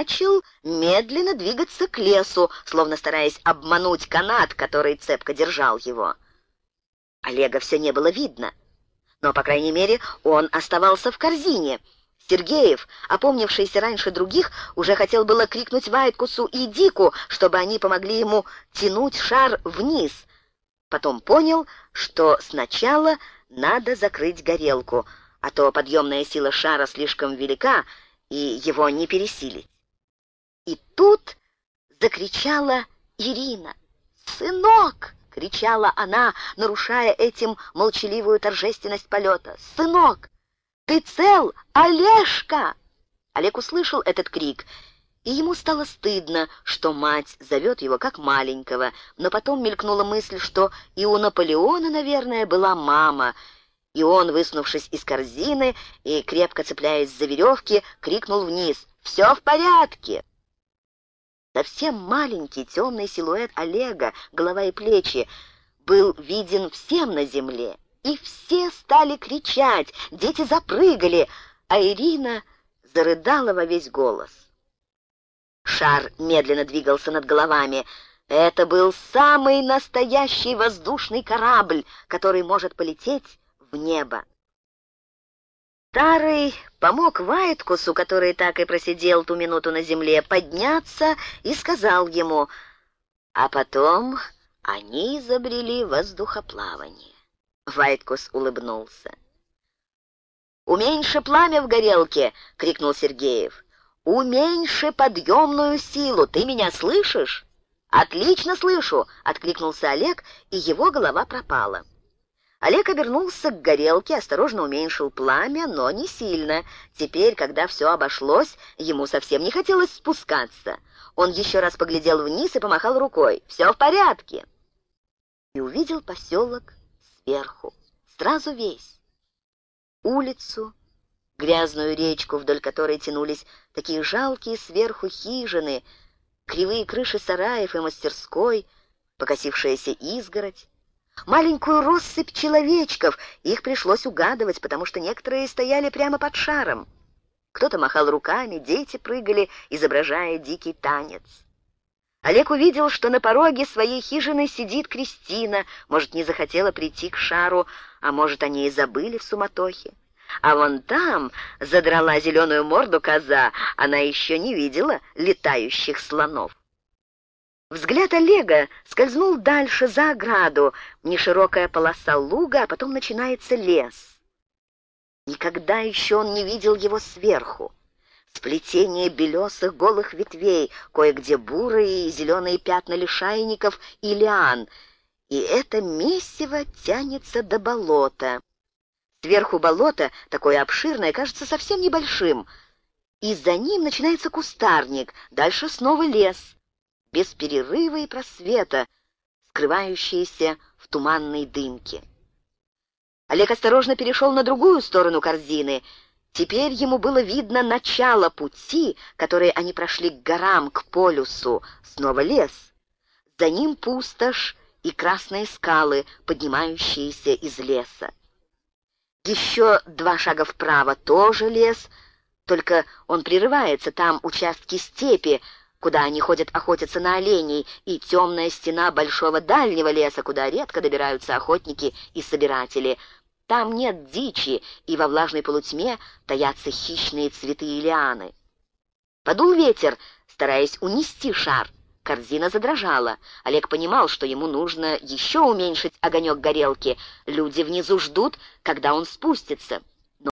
начал медленно двигаться к лесу, словно стараясь обмануть канат, который цепко держал его. Олега все не было видно, но, по крайней мере, он оставался в корзине. Сергеев, опомнившийся раньше других, уже хотел было крикнуть Вайткусу и Дику, чтобы они помогли ему тянуть шар вниз. Потом понял, что сначала надо закрыть горелку, а то подъемная сила шара слишком велика, и его не пересилить. И тут закричала Ирина. «Сынок!» — кричала она, нарушая этим молчаливую торжественность полета. «Сынок, ты цел, Олежка!» Олег услышал этот крик, и ему стало стыдно, что мать зовет его как маленького, но потом мелькнула мысль, что и у Наполеона, наверное, была мама, и он, высунувшись из корзины и крепко цепляясь за веревки, крикнул вниз «Все в порядке!» Совсем маленький темный силуэт Олега, голова и плечи, был виден всем на земле, и все стали кричать, дети запрыгали, а Ирина зарыдала во весь голос. Шар медленно двигался над головами. Это был самый настоящий воздушный корабль, который может полететь в небо. Старый помог Вайткусу, который так и просидел ту минуту на земле, подняться и сказал ему, а потом они изобрели воздухоплавание. Вайткус улыбнулся. «Уменьши пламя в горелке!» — крикнул Сергеев. «Уменьши подъемную силу! Ты меня слышишь?» «Отлично слышу!» — откликнулся Олег, и его голова пропала. Олег обернулся к горелке, осторожно уменьшил пламя, но не сильно. Теперь, когда все обошлось, ему совсем не хотелось спускаться. Он еще раз поглядел вниз и помахал рукой. «Все в порядке!» И увидел поселок сверху, сразу весь. Улицу, грязную речку, вдоль которой тянулись такие жалкие сверху хижины, кривые крыши сараев и мастерской, покосившаяся изгородь, маленькую россыпь человечков. Их пришлось угадывать, потому что некоторые стояли прямо под шаром. Кто-то махал руками, дети прыгали, изображая дикий танец. Олег увидел, что на пороге своей хижины сидит Кристина, может, не захотела прийти к шару, а может, они и забыли в суматохе. А вон там задрала зеленую морду коза, она еще не видела летающих слонов. Взгляд Олега скользнул дальше, за ограду, неширокая полоса луга, а потом начинается лес. Никогда еще он не видел его сверху. Сплетение белесых голых ветвей, кое-где бурые и зеленые пятна лишайников и лиан, и это месиво тянется до болота. Сверху болото, такое обширное, кажется совсем небольшим, и за ним начинается кустарник, дальше снова лес без перерыва и просвета, скрывающиеся в туманной дымке. Олег осторожно перешел на другую сторону корзины. Теперь ему было видно начало пути, который они прошли к горам, к полюсу, снова лес. За ним пустошь и красные скалы, поднимающиеся из леса. Еще два шага вправо тоже лес, только он прерывается, там участки степи, куда они ходят охотиться на оленей, и темная стена большого дальнего леса, куда редко добираются охотники и собиратели. Там нет дичи, и во влажной полутьме таятся хищные цветы и лианы. Подул ветер, стараясь унести шар. Корзина задрожала. Олег понимал, что ему нужно еще уменьшить огонек горелки. Люди внизу ждут, когда он спустится.